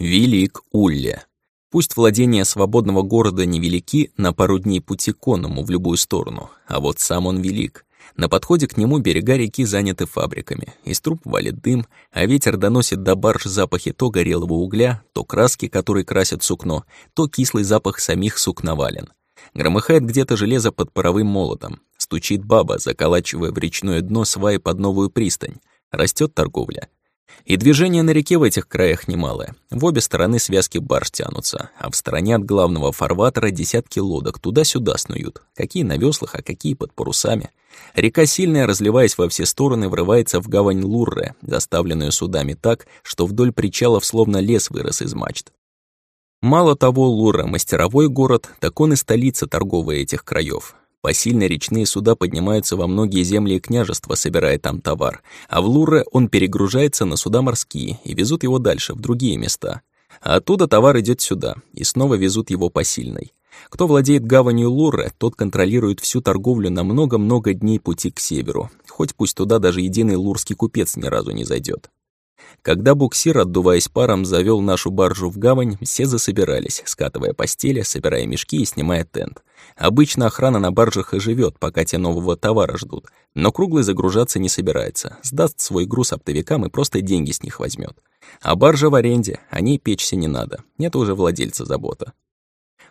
Велик Улле. Пусть владения свободного города невелики на пару дней пути конному в любую сторону, а вот сам он велик. На подходе к нему берега реки заняты фабриками, из труб валит дым, а ветер доносит до барж запахи то горелого угля, то краски, которые красят сукно, то кислый запах самих сукновален. Громыхает где-то железо под паровым молотом, стучит баба, заколачивая в речное дно сваи под новую пристань. Растет торговля. И движение на реке в этих краях немалое. В обе стороны связки барж тянутся, а в стороне от главного фарватера десятки лодок туда-сюда снуют. Какие на веслах, а какие под парусами. Река сильная, разливаясь во все стороны, врывается в гавань Лурре, заставленную судами так, что вдоль причалов словно лес вырос из мачт. Мало того, Лура — мастеровой город, так он и столица торговая этих краев. Посильно речные суда поднимаются во многие земли и княжества, собирая там товар, а в Лурре он перегружается на суда морские и везут его дальше, в другие места. А оттуда товар идет сюда, и снова везут его посильной. Кто владеет гаванью Лурре, тот контролирует всю торговлю на много-много дней пути к северу, хоть пусть туда даже единый лурский купец ни разу не зайдет. Когда буксир, отдуваясь паром, завел нашу баржу в гавань, все засобирались, скатывая постели, собирая мешки и снимая тент. Обычно охрана на баржах и живет, пока те нового товара ждут. Но круглый загружаться не собирается, сдаст свой груз оптовикам и просто деньги с них возьмет. А баржа в аренде, о ней печься не надо, нет уже владельца забота.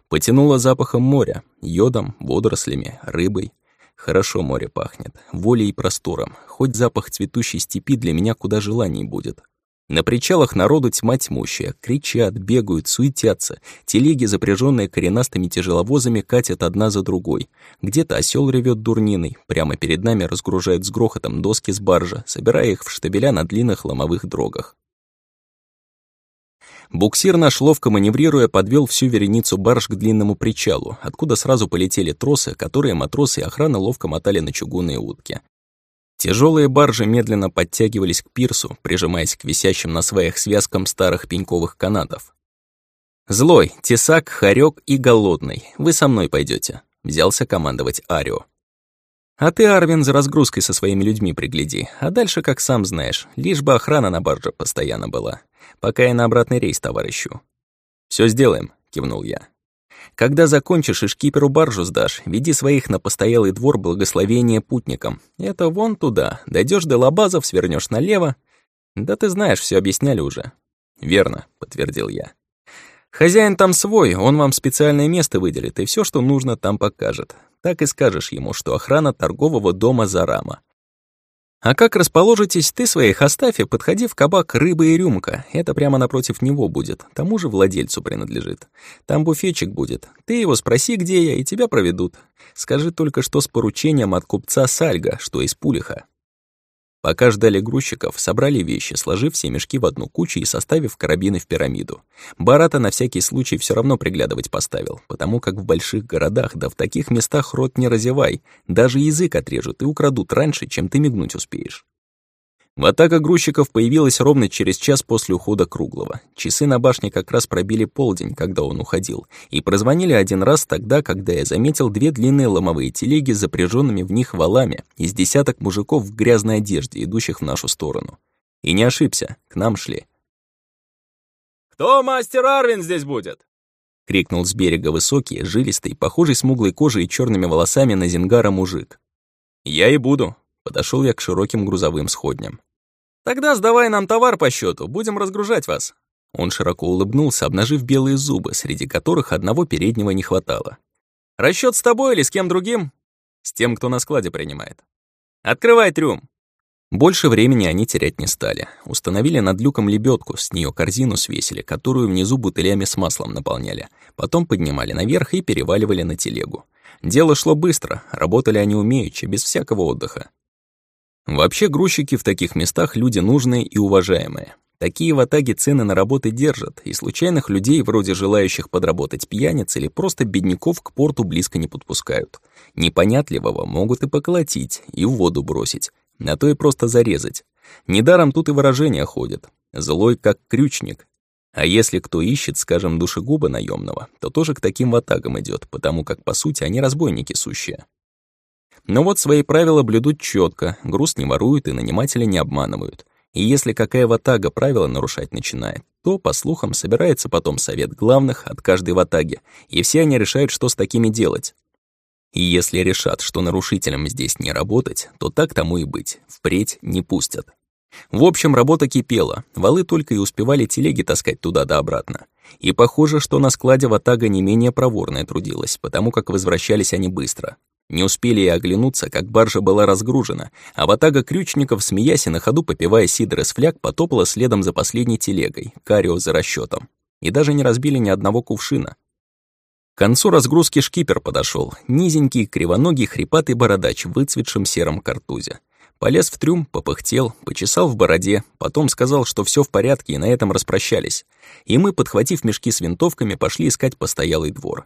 Потянуло запахом моря, йодом, водорослями, рыбой. Хорошо море пахнет, волей и простором, хоть запах цветущей степи для меня куда желаний будет. На причалах народу тьма тьмущая, кричат, бегают, суетятся. Телеги, запряженные коренастыми тяжеловозами, катят одна за другой. Где-то осел ревет дурниной, прямо перед нами разгружают с грохотом доски с баржа, собирая их в штабеля на длинных ломовых дрогах. Буксир наш, ловко маневрируя, подвел всю вереницу барж к длинному причалу, откуда сразу полетели тросы, которые матросы и охрана ловко мотали на чугунные утки. Тяжелые баржи медленно подтягивались к пирсу, прижимаясь к висящим на сваях связкам старых пеньковых канатов. «Злой, тесак, хорек и голодный. Вы со мной пойдете, взялся командовать Арио. «А ты, Арвин, за разгрузкой со своими людьми пригляди, а дальше, как сам знаешь, лишь бы охрана на барже постоянно была, пока я на обратный рейс товарищу». Все сделаем», — кивнул я. Когда закончишь и шкиперу баржу сдашь, веди своих на постоялый двор благословения путникам. Это вон туда. Дойдешь до лабазов, свернешь налево. Да ты знаешь, все объясняли уже. Верно, подтвердил я. Хозяин там свой, он вам специальное место выделит и все, что нужно, там покажет. Так и скажешь ему, что охрана торгового дома Зарама. А как расположитесь, ты своих оставь подходи в кабак «Рыба и рюмка». Это прямо напротив него будет, тому же владельцу принадлежит. Там буфетчик будет. Ты его спроси, где я, и тебя проведут. Скажи только, что с поручением от купца Сальга, что из Пулиха. Пока ждали грузчиков, собрали вещи, сложив все мешки в одну кучу и составив карабины в пирамиду. Барата на всякий случай все равно приглядывать поставил, потому как в больших городах, да в таких местах рот не разевай, даже язык отрежут и украдут раньше, чем ты мигнуть успеешь. Атака грузчиков появилась ровно через час после ухода Круглого. Часы на башне как раз пробили полдень, когда он уходил, и прозвонили один раз тогда, когда я заметил две длинные ломовые телеги с запряженными в них валами из десяток мужиков в грязной одежде, идущих в нашу сторону. И не ошибся, к нам шли. «Кто мастер Арвин здесь будет?» — крикнул с берега высокий, жилистый, похожий смуглой кожей и черными волосами на зингара мужик. «Я и буду», — подошел я к широким грузовым сходням. Тогда сдавай нам товар по счету, будем разгружать вас». Он широко улыбнулся, обнажив белые зубы, среди которых одного переднего не хватало. Расчет с тобой или с кем другим?» «С тем, кто на складе принимает». «Открывай трюм». Больше времени они терять не стали. Установили над люком лебедку, с нее корзину свесили, которую внизу бутылями с маслом наполняли. Потом поднимали наверх и переваливали на телегу. Дело шло быстро, работали они умеючи, без всякого отдыха. Вообще грузчики в таких местах люди нужные и уважаемые. Такие в Атаге цены на работы держат, и случайных людей, вроде желающих подработать пьяниц или просто бедняков, к порту близко не подпускают. Непонятливого могут и поколотить, и в воду бросить, на то и просто зарезать. Недаром тут и выражения ходят. Злой, как крючник. А если кто ищет, скажем, душегуба наемного, то тоже к таким ватагам идет, потому как, по сути, они разбойники сущие. Но вот свои правила блюдут четко, груз не воруют и нанимателя не обманывают. И если какая ватага правила нарушать начинает, то, по слухам, собирается потом совет главных от каждой ватаги, и все они решают, что с такими делать. И если решат, что нарушителям здесь не работать, то так тому и быть, впредь не пустят. В общем, работа кипела, валы только и успевали телеги таскать туда да обратно. И похоже, что на складе ватага не менее проворная трудилась, потому как возвращались они быстро. Не успели и оглянуться, как баржа была разгружена, а ватага крючников, смеясь и на ходу попивая сидр из фляг, потопала следом за последней телегой, карио за расчетом. И даже не разбили ни одного кувшина. К концу разгрузки шкипер подошел, низенький, кривоногий, хрипатый бородач в выцветшем сером картузе. Полез в трюм, попыхтел, почесал в бороде, потом сказал, что все в порядке, и на этом распрощались. И мы, подхватив мешки с винтовками, пошли искать постоялый двор.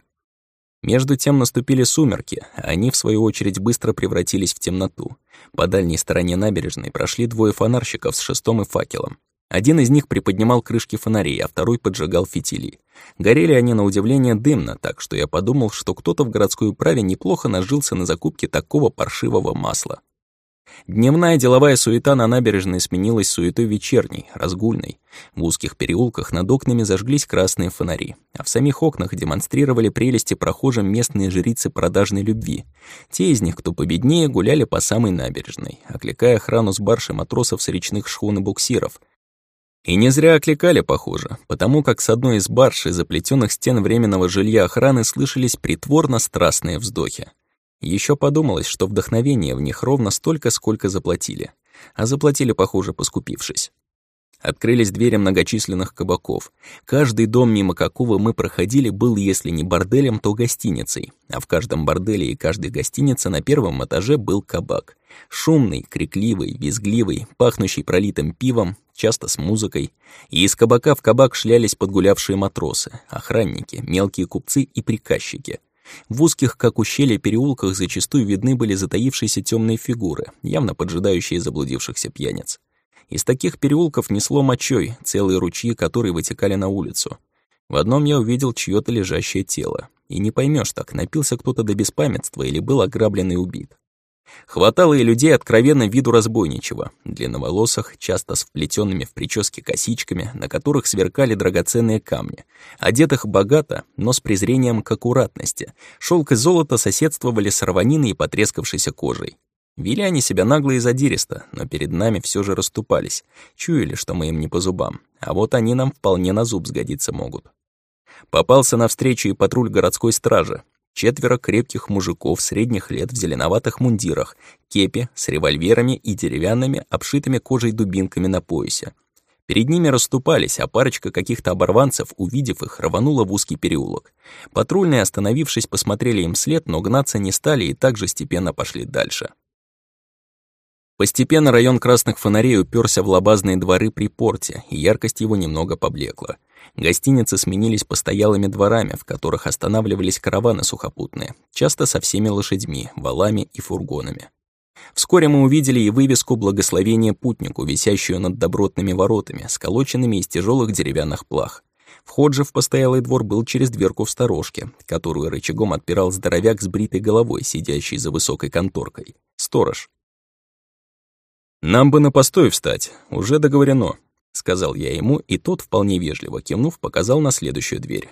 Между тем наступили сумерки, а они, в свою очередь, быстро превратились в темноту. По дальней стороне набережной прошли двое фонарщиков с шестом и факелом. Один из них приподнимал крышки фонарей, а второй поджигал фитили. Горели они, на удивление, дымно, так что я подумал, что кто-то в городской управе неплохо нажился на закупке такого паршивого масла. Дневная деловая суета на набережной сменилась суетой вечерней, разгульной. В узких переулках над окнами зажглись красные фонари, а в самих окнах демонстрировали прелести прохожим местные жрицы продажной любви. Те из них, кто победнее, гуляли по самой набережной, окликая охрану с барши матросов с речных шхун и буксиров. И не зря окликали, похоже, потому как с одной из барж и заплетенных стен временного жилья охраны слышались притворно-страстные вздохи. Еще подумалось, что вдохновения в них ровно столько, сколько заплатили. А заплатили, похоже, поскупившись. Открылись двери многочисленных кабаков. Каждый дом, мимо какого мы проходили, был, если не борделем, то гостиницей. А в каждом борделе и каждой гостинице на первом этаже был кабак. Шумный, крикливый, визгливый, пахнущий пролитым пивом, часто с музыкой. И из кабака в кабак шлялись подгулявшие матросы, охранники, мелкие купцы и приказчики — в узких, как ущелье, переулках зачастую видны были затаившиеся темные фигуры, явно поджидающие заблудившихся пьяниц. Из таких переулков несло мочой, целые ручьи, которые вытекали на улицу. В одном я увидел чье то лежащее тело. И не поймешь так, напился кто-то до беспамятства или был ограблен и убит. Хватало и людей откровенно виду разбойничего, длинноволосых, часто с вплетенными в прически косичками, на которых сверкали драгоценные камни, одетых богато, но с презрением к аккуратности. Шелк и золото соседствовали с рваниной и потрескавшейся кожей. Вели они себя нагло и задиристо, но перед нами все же расступались, чуяли, что мы им не по зубам, а вот они нам вполне на зуб сгодиться могут. Попался навстречу и патруль городской стражи, Четверо крепких мужиков средних лет в зеленоватых мундирах, кепи с револьверами и деревянными, обшитыми кожей дубинками на поясе. Перед ними расступались, а парочка каких-то оборванцев, увидев их, рванула в узкий переулок. Патрульные, остановившись, посмотрели им след, но гнаться не стали и также степенно пошли дальше. Постепенно район красных фонарей уперся в лабазные дворы при порте, и яркость его немного поблекла. Гостиницы сменились постоялыми дворами, в которых останавливались караваны сухопутные, часто со всеми лошадьми, валами и фургонами. Вскоре мы увидели и вывеску «Благословение путнику», висящую над добротными воротами, сколоченными из тяжелых деревянных плах. Вход же в постоялый двор был через дверку в сторожке, которую рычагом отпирал здоровяк с бритой головой, сидящий за высокой конторкой. Сторож. «Нам бы на постой встать, уже договорено», — сказал я ему, и тот, вполне вежливо кивнув, показал на следующую дверь.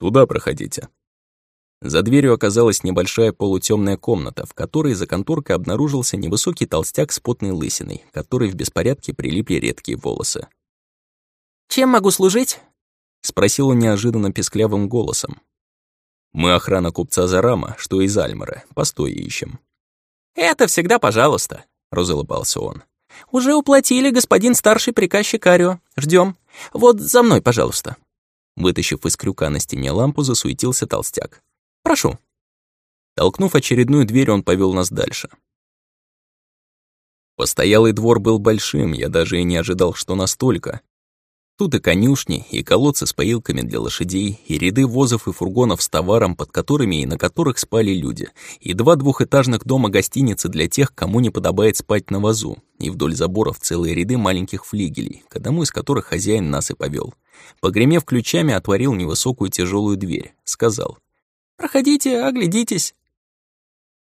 «Туда проходите». За дверью оказалась небольшая полутемная комната, в которой за конторкой обнаружился невысокий толстяк с потной лысиной, который в беспорядке прилипли редкие волосы. «Чем могу служить?» — спросил он неожиданно песклявым голосом. «Мы охрана купца Зарама, что из Альмара, постой ищем». «Это всегда пожалуйста», — разулыбался он. «Уже уплатили, господин старший приказчик Арио. Ждем. Вот за мной, пожалуйста». Вытащив из крюка на стене лампу, засуетился толстяк. «Прошу». Толкнув очередную дверь, он повел нас дальше. Постоялый двор был большим, я даже и не ожидал, что настолько. Тут и конюшни, и колодцы с поилками для лошадей, и ряды возов и фургонов с товаром, под которыми и на которых спали люди, и два двухэтажных дома-гостиницы для тех, кому не подобает спать на вазу, и вдоль заборов целые ряды маленьких флигелей, к одному из которых хозяин нас и повел. Погремев ключами, отворил невысокую тяжелую дверь, сказал. «Проходите, оглядитесь».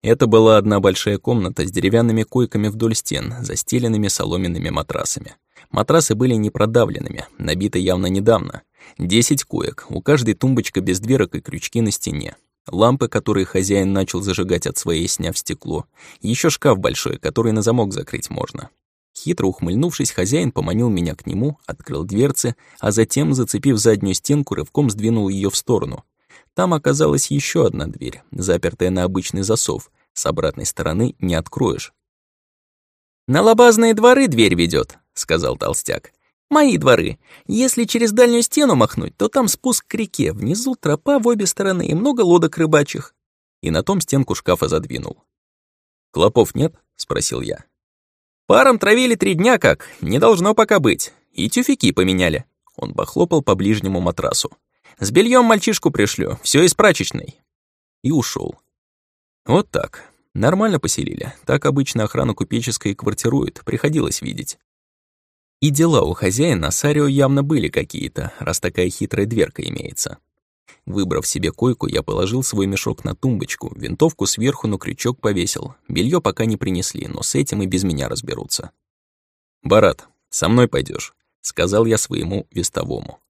Это была одна большая комната с деревянными койками вдоль стен, застеленными соломенными матрасами. Матрасы были непродавленными, набиты явно недавно. Десять коек, у каждой тумбочка без дверок и крючки на стене. Лампы, которые хозяин начал зажигать от своей, сняв стекло. Еще шкаф большой, который на замок закрыть можно. Хитро ухмыльнувшись, хозяин поманил меня к нему, открыл дверцы, а затем, зацепив заднюю стенку, рывком сдвинул ее в сторону. Там оказалась еще одна дверь, запертая на обычный засов. С обратной стороны не откроешь. «На лобазные дворы дверь ведет, сказал толстяк. «Мои дворы. Если через дальнюю стену махнуть, то там спуск к реке, внизу тропа в обе стороны и много лодок рыбачьих». И на том стенку шкафа задвинул. «Клопов нет?» — спросил я. Паром травили три дня как, не должно пока быть. И тюфяки поменяли. Он похлопал по ближнему матрасу. С бельем мальчишку пришлю, все из прачечной. И ушел. Вот так. Нормально поселили. Так обычно охрана купеческой квартирует, приходилось видеть. И дела у хозяина Сарио явно были какие-то, раз такая хитрая дверка имеется. Выбрав себе койку, я положил свой мешок на тумбочку, винтовку сверху на крючок повесил. Белье пока не принесли, но с этим и без меня разберутся. «Барат, со мной пойдешь, сказал я своему вестовому.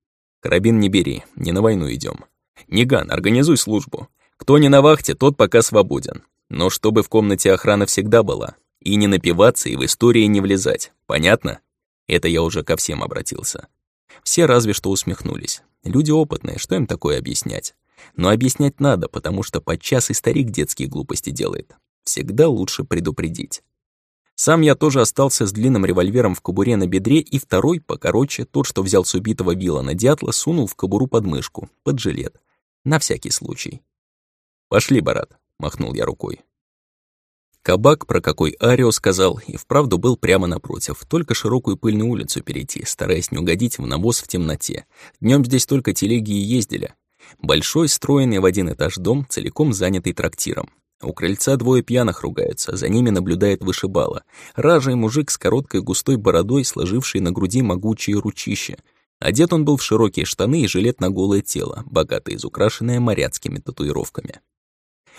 «Карабин не бери, не на войну идем. Ниган, организуй службу. Кто не на вахте, тот пока свободен. Но чтобы в комнате охрана всегда была. И не напиваться, и в истории не влезать. Понятно?» Это я уже ко всем обратился. Все разве что усмехнулись. Люди опытные, что им такое объяснять? Но объяснять надо, потому что подчас и старик детские глупости делает. Всегда лучше предупредить. Сам я тоже остался с длинным револьвером в кобуре на бедре, и второй, покороче, тот, что взял с убитого Вилана дятла, сунул в кобуру под мышку, под жилет. На всякий случай. «Пошли, Барат», — махнул я рукой. Кабак, про какой Арио сказал, и вправду был прямо напротив, только широкую пыльную улицу перейти, стараясь не угодить в навоз в темноте. Днем здесь только телеги и ездили. Большой, стройный в один этаж дом, целиком занятый трактиром. У крыльца двое пьяных ругаются, за ними наблюдает вышибала. Ражий мужик с короткой густой бородой, сложивший на груди могучие ручища. Одет он был в широкие штаны и жилет на голое тело, богато изукрашенное моряцкими татуировками.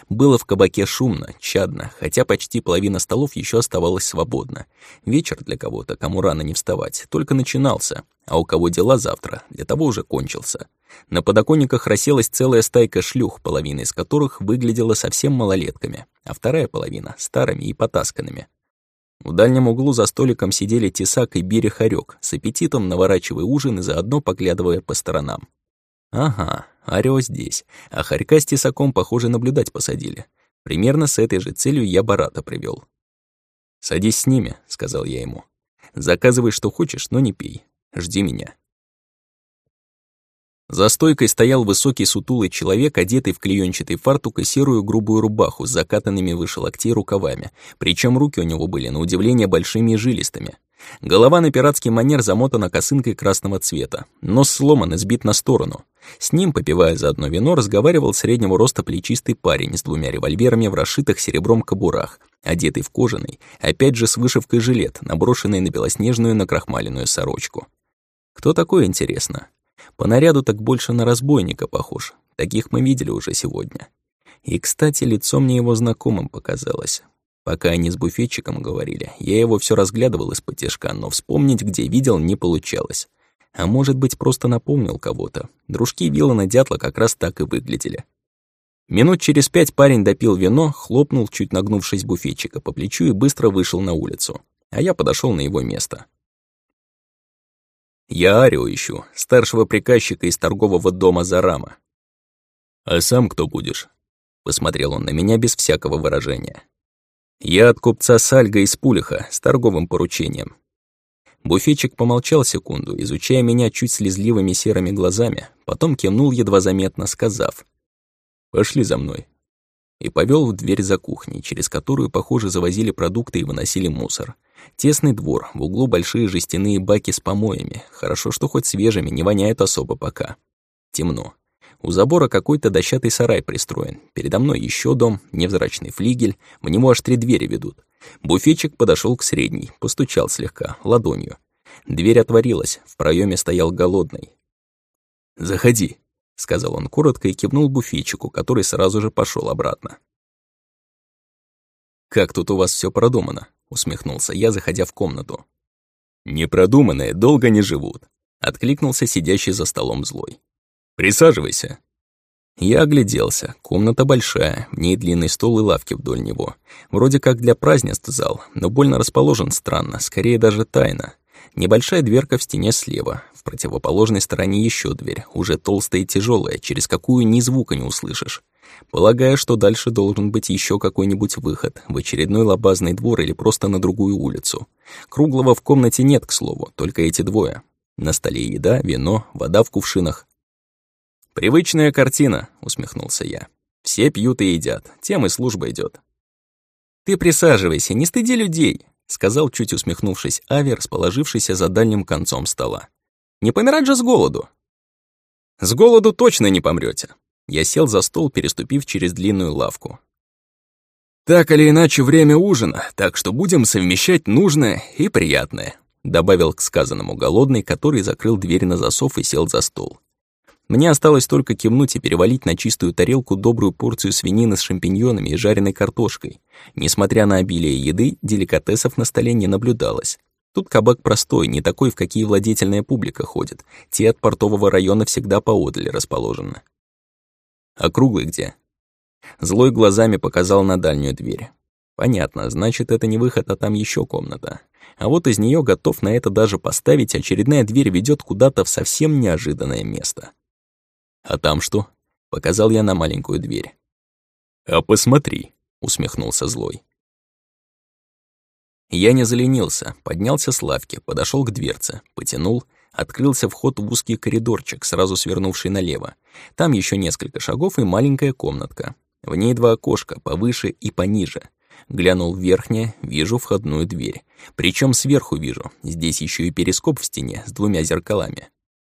Было в кабаке шумно, чадно, хотя почти половина столов еще оставалась свободна. Вечер для кого-то, кому рано не вставать, только начинался, а у кого дела завтра, для того уже кончился. На подоконниках расселась целая стайка шлюх, половина из которых выглядела совсем малолетками, а вторая половина — старыми и потасканными. В дальнем углу за столиком сидели Тесак и Бири Харек, с аппетитом наворачивая ужин и заодно поглядывая по сторонам. Ага, Арио здесь, а Харька с Тесаком, похоже, наблюдать посадили. Примерно с этой же целью я Барата привел. «Садись с ними», — сказал я ему. «Заказывай, что хочешь, но не пей. Жди меня». За стойкой стоял высокий сутулый человек, одетый в клеёнчатый фартук и серую грубую рубаху с закатанными выше локтей рукавами, причем руки у него были, на удивление, большими и жилистыми. Голова на пиратский манер замотана косынкой красного цвета, нос сломан и сбит на сторону. С ним, попивая заодно вино, разговаривал среднего роста плечистый парень с двумя револьверами в расшитых серебром кобурах, одетый в кожаный, опять же с вышивкой жилет, наброшенный на белоснежную накрахмаленную сорочку. Кто такой, интересно? По наряду так больше на разбойника похож. Таких мы видели уже сегодня. И, кстати, лицо мне его знакомым показалось. Пока они с буфетчиком говорили, я его все разглядывал из-под тяжка, но вспомнить, где видел, не получалось. А может быть, просто напомнил кого-то. Дружки Виллана Дятла как раз так и выглядели. Минут через пять парень допил вино, хлопнул, чуть нагнувшись буфетчика по плечу и быстро вышел на улицу. А я подошел на его место. «Я Арио ищу, старшего приказчика из торгового дома Зарама». «А сам кто будешь?» Посмотрел он на меня без всякого выражения. «Я от купца Сальга из Пулиха с торговым поручением». Буфетчик помолчал секунду, изучая меня чуть слезливыми серыми глазами, потом кивнул едва заметно, сказав «Пошли за мной». И повел в дверь за кухней, через которую, похоже, завозили продукты и выносили мусор. Тесный двор, в углу большие жестяные баки с помоями. Хорошо, что хоть свежими, не воняет особо пока. Темно. У забора какой-то дощатый сарай пристроен. Передо мной еще дом, невзрачный флигель, в него аж три двери ведут. Буфетчик подошел к средней, постучал слегка, ладонью. Дверь отворилась, в проеме стоял голодный. «Заходи», — сказал он коротко и кивнул буфетчику, который сразу же пошел обратно. «Как тут у вас все продумано?» — усмехнулся я, заходя в комнату. «Непродуманные долго не живут», — откликнулся сидящий за столом злой. «Присаживайся». Я огляделся. Комната большая, в ней длинный стол и лавки вдоль него. Вроде как для празднеств зал, но больно расположен странно, скорее даже тайно. Небольшая дверка в стене слева, в противоположной стороне еще дверь, уже толстая и тяжелая, через какую ни звука не услышишь. Полагаю, что дальше должен быть еще какой-нибудь выход, в очередной лабазный двор или просто на другую улицу. Круглого в комнате нет, к слову, только эти двое. На столе еда, вино, вода в кувшинах. «Привычная картина», — усмехнулся я. «Все пьют и едят, тем и служба идет. «Ты присаживайся, не стыди людей», — сказал, чуть усмехнувшись, Авер, расположившийся за дальним концом стола. «Не помирать же с голоду». «С голоду точно не помрете. Я сел за стол, переступив через длинную лавку. «Так или иначе, время ужина, так что будем совмещать нужное и приятное», добавил к сказанному голодный, который закрыл дверь на засов и сел за стол. Мне осталось только кивнуть и перевалить на чистую тарелку добрую порцию свинины с шампиньонами и жареной картошкой. Несмотря на обилие еды, деликатесов на столе не наблюдалось. Тут кабак простой, не такой, в какие владетельная публика ходит. Те от портового района всегда поодаль расположены. А круглый где? Злой глазами показал на дальнюю дверь. Понятно, значит, это не выход, а там еще комната. А вот из нее готов на это даже поставить, очередная дверь ведет куда-то в совсем неожиданное место. А там что? Показал я на маленькую дверь. А посмотри, усмехнулся злой. Я не заленился, поднялся с лавки, подошел к дверце, потянул, открылся вход в узкий коридорчик, сразу свернувший налево. Там еще несколько шагов и маленькая комнатка. В ней два окошка, повыше и пониже. Глянул в верхнее, вижу входную дверь. Причем сверху вижу, здесь еще и перископ в стене с двумя зеркалами.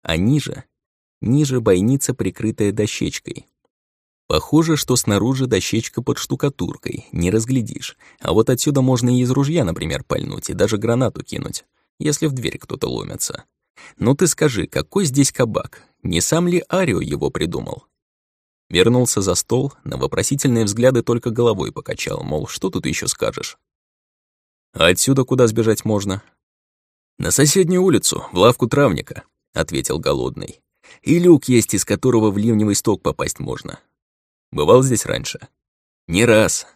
А ниже? Ниже бойница, прикрытая дощечкой. Похоже, что снаружи дощечка под штукатуркой, не разглядишь. А вот отсюда можно и из ружья, например, пальнуть, и даже гранату кинуть, если в дверь кто-то ломится. Ну ты скажи, какой здесь кабак? Не сам ли Арио его придумал? Вернулся за стол, на вопросительные взгляды только головой покачал, мол, что тут еще скажешь? А отсюда куда сбежать можно? На соседнюю улицу, в лавку травника, ответил голодный. И люк есть, из которого в ливневый сток попасть можно. Бывал здесь раньше? Не раз.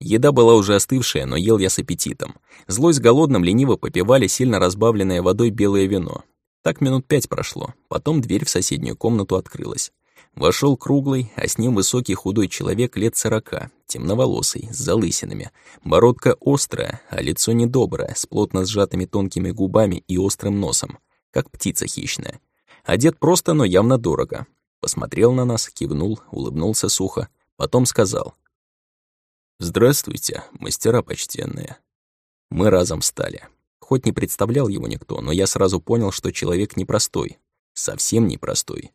Еда была уже остывшая, но ел я с аппетитом. Злой с голодным лениво попивали сильно разбавленное водой белое вино. Так минут пять прошло, потом дверь в соседнюю комнату открылась. Вошел круглый, а с ним высокий худой человек лет сорока, темноволосый, с залысинами. Бородка острая, а лицо недоброе, с плотно сжатыми тонкими губами и острым носом, как птица хищная. Одет просто, но явно дорого. Посмотрел на нас, кивнул, улыбнулся сухо, потом сказал — «Здравствуйте, мастера почтенные». Мы разом встали. Хоть не представлял его никто, но я сразу понял, что человек непростой. Совсем непростой.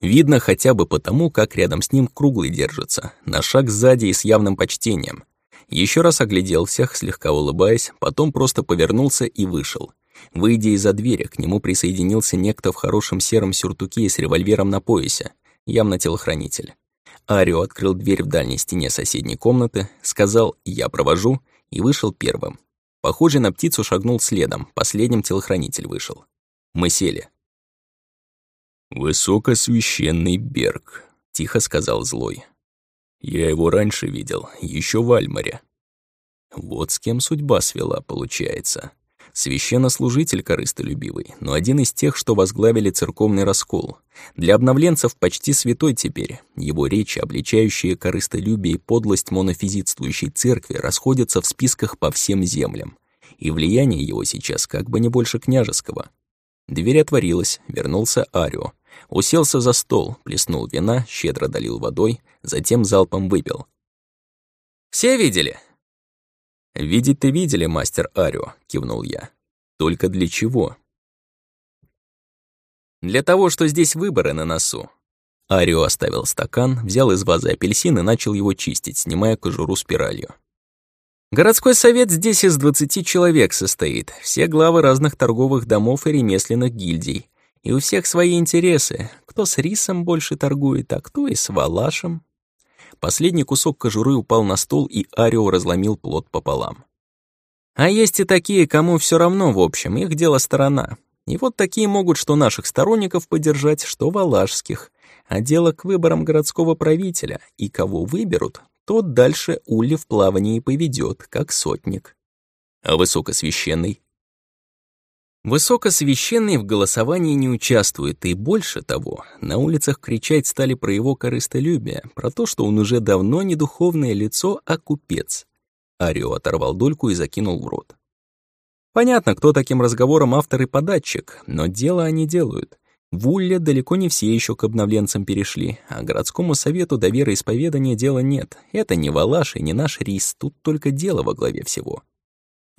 Видно хотя бы потому, как рядом с ним круглый держится, на шаг сзади и с явным почтением. Еще раз оглядел всех, слегка улыбаясь, потом просто повернулся и вышел. Выйдя из-за двери, к нему присоединился некто в хорошем сером сюртуке и с револьвером на поясе, явно телохранитель. Арио открыл дверь в дальней стене соседней комнаты, сказал «я провожу» и вышел первым. Похожий на птицу шагнул следом, последним телохранитель вышел. Мы сели. «Высокосвященный Берг», — тихо сказал злой. «Я его раньше видел, еще в Альмаре». Вот с кем судьба свела, получается. Священнослужитель корыстолюбивый, но один из тех, что возглавили церковный раскол. Для обновленцев почти святой теперь. Его речи, обличающие корыстолюбие и подлость монофизитствующей церкви, расходятся в списках по всем землям. И влияние его сейчас как бы не больше княжеского. Дверь отворилась, вернулся Арио. Уселся за стол, плеснул вина, щедро долил водой, затем залпом выпил. «Все видели?» «Видеть-то видели, мастер Арио», — кивнул я. «Только для чего?» «Для того, что здесь выборы на носу». Арио оставил стакан, взял из вазы апельсин и начал его чистить, снимая кожуру спиралью. Городской совет здесь из 20 человек состоит, все главы разных торговых домов и ремесленных гильдий. И у всех свои интересы, кто с рисом больше торгует, а кто и с валашем. Последний кусок кожуры упал на стол, и Арио разломил плод пополам. А есть и такие, кому все равно, в общем, их дело сторона. И вот такие могут что наших сторонников поддержать, что валашских. А дело к выборам городского правителя, и кого выберут, тот дальше Улли в плавании поведет, как сотник. А высокосвященный? Высокосвященный в голосовании не участвует, и больше того, на улицах кричать стали про его корыстолюбие, про то, что он уже давно не духовное лицо, а купец. Арио оторвал дольку и закинул в рот. Понятно, кто таким разговором автор и податчик, но дело они делают. В Улье далеко не все еще к обновленцам перешли, а городскому совету до вероисповедания дела нет. Это не Валаш и не наш рис, тут только дело во главе всего.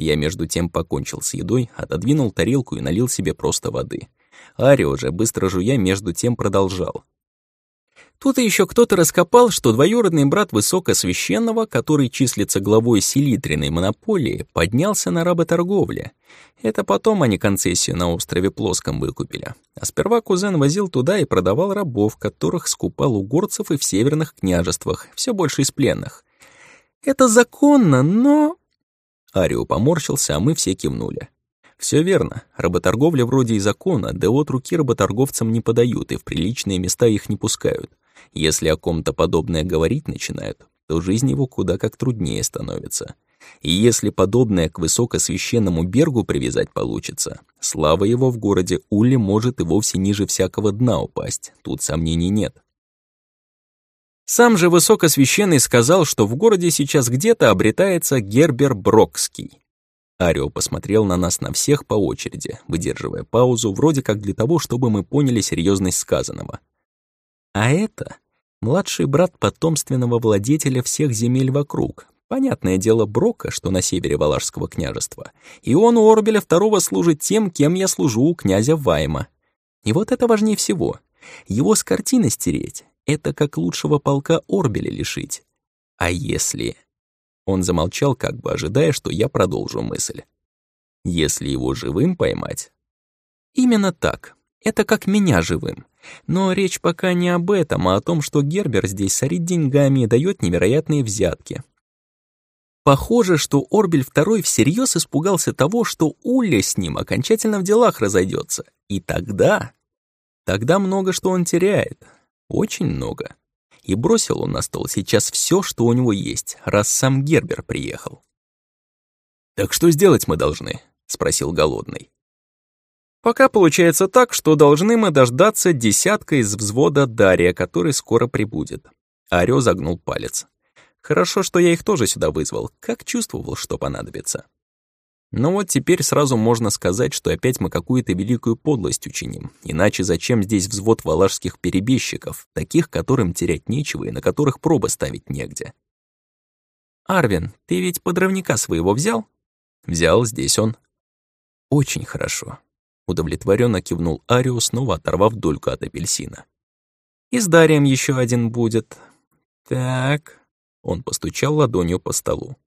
Я между тем покончил с едой, отодвинул тарелку и налил себе просто воды. Арио же, быстро жуя, между тем продолжал. Тут еще кто-то раскопал, что двоюродный брат Высокосвященного, который числится главой селитренной монополии, поднялся на работорговле. Это потом они концессию на острове Плоском выкупили. А сперва кузен возил туда и продавал рабов, которых скупал у горцев и в северных княжествах, все больше из пленных. Это законно, но... Арио поморщился, а мы все кивнули. Все верно, работорговля вроде и закона, да от руки работорговцам не подают и в приличные места их не пускают. Если о ком-то подобное говорить начинают, то жизнь его куда как труднее становится. И если подобное к высокосвященному Бергу привязать получится, слава его в городе Улли может и вовсе ниже всякого дна упасть, тут сомнений нет. Сам же Высокосвященный сказал, что в городе сейчас где-то обретается Гербер Брокский. Арио посмотрел на нас на всех по очереди, выдерживая паузу, вроде как для того, чтобы мы поняли серьезность сказанного. А это младший брат потомственного владетеля всех земель вокруг. Понятное дело Брока, что на севере Валашского княжества. И он у Орбеля второго служит тем, кем я служу у князя Вайма. И вот это важнее всего. Его с картины стереть — это как лучшего полка Орбеля лишить. А если... Он замолчал, как бы ожидая, что я продолжу мысль. Если его живым поймать? Именно так. Это как меня живым. Но речь пока не об этом, а о том, что Гербер здесь сорит деньгами и дает невероятные взятки. Похоже, что Орбель II всерьез испугался того, что Уля с ним окончательно в делах разойдется. И тогда... Тогда много что он теряет. Очень много. И бросил он на стол сейчас все, что у него есть, раз сам Гербер приехал. «Так что сделать мы должны?» — спросил Голодный. Пока получается так, что должны мы дождаться десятка из взвода Дария, который скоро прибудет. Орё загнул палец. Хорошо, что я их тоже сюда вызвал, как чувствовал, что понадобится. Но вот теперь сразу можно сказать, что опять мы какую-то великую подлость учиним. Иначе зачем здесь взвод валашских перебежчиков, таких, которым терять нечего и на которых пробы ставить негде? «Арвин, ты ведь подрывника своего взял?» «Взял, здесь он». «Очень хорошо. Удовлетворенно кивнул Арио, снова оторвав дольку от апельсина. «И с Дарием еще один будет. Так...» Он постучал ладонью по столу.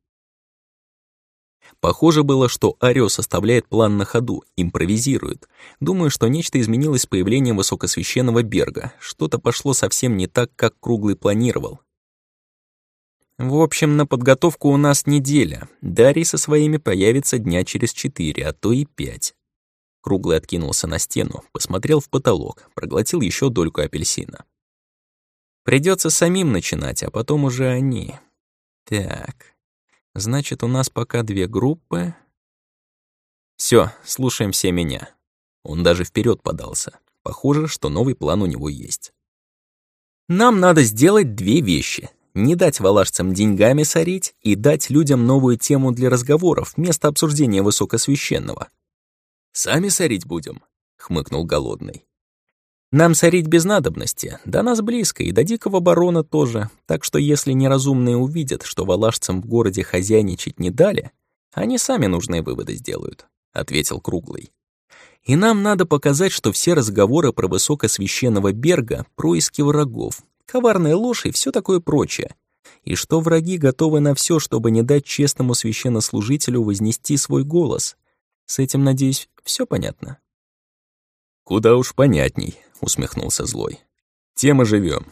Похоже было, что Арио составляет план на ходу, импровизирует. Думаю, что нечто изменилось с появлением высокосвященного Берга. Что-то пошло совсем не так, как Круглый планировал. В общем, на подготовку у нас неделя. Дарий со своими появится дня через четыре, а то и пять. Круглый откинулся на стену, посмотрел в потолок, проглотил еще дольку апельсина. Придется самим начинать, а потом уже они. Так, значит, у нас пока две группы. Все, слушаем все меня. Он даже вперед подался. Похоже, что новый план у него есть. Нам надо сделать две вещи. Не дать валашцам деньгами сорить и дать людям новую тему для разговоров вместо обсуждения высокосвященного. «Сами сорить будем», — хмыкнул Голодный. «Нам сорить без надобности, до нас близко, и до дикого барона тоже, так что если неразумные увидят, что валашцам в городе хозяйничать не дали, они сами нужные выводы сделают», — ответил Круглый. «И нам надо показать, что все разговоры про высокосвященного Берга — происки врагов, коварная ложь и все такое прочее, и что враги готовы на все, чтобы не дать честному священнослужителю вознести свой голос, с этим, надеюсь, все понятно?» «Куда уж понятней», — усмехнулся злой. «Тем и живем.